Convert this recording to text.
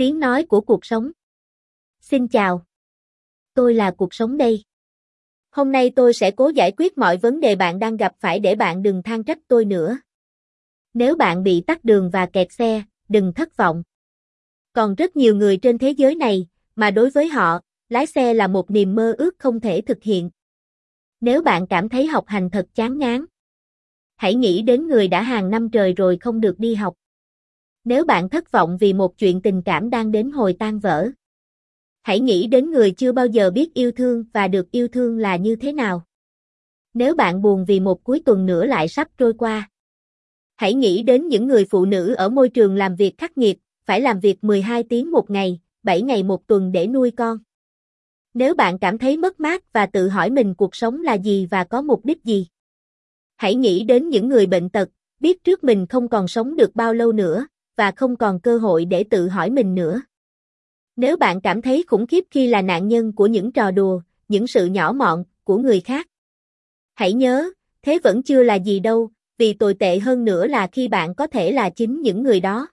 Tiếng nói của cuộc sống. Xin chào. Tôi là cuộc sống đây. Hôm nay tôi sẽ cố giải quyết mọi vấn đề bạn đang gặp phải để bạn đừng than trách tôi nữa. Nếu bạn bị tắc đường và kẹt xe, đừng thất vọng. Còn rất nhiều người trên thế giới này, mà đối với họ, lái xe là một niềm mơ ước không thể thực hiện. Nếu bạn cảm thấy học hành thật chán ngán, hãy nghĩ đến người đã hàng năm trời rồi không được đi học. Nếu bạn thất vọng vì một chuyện tình cảm đang đến hồi tan vỡ, hãy nghĩ đến người chưa bao giờ biết yêu thương và được yêu thương là như thế nào. Nếu bạn buồn vì một cuối tuần nữa lại sắp trôi qua, hãy nghĩ đến những người phụ nữ ở môi trường làm việc khắc nghiệt, phải làm việc 12 tiếng một ngày, 7 ngày một tuần để nuôi con. Nếu bạn cảm thấy mất mát và tự hỏi mình cuộc sống là gì và có mục đích gì, hãy nghĩ đến những người bệnh tật, biết trước mình không còn sống được bao lâu nữa, và không còn cơ hội để tự hỏi mình nữa. Nếu bạn cảm thấy khủng khiếp khi là nạn nhân của những trò đùa, những sự nhỏ mọn của người khác, hãy nhớ, thế vẫn chưa là gì đâu, vì tồi tệ hơn nữa là khi bạn có thể là chính những người đó.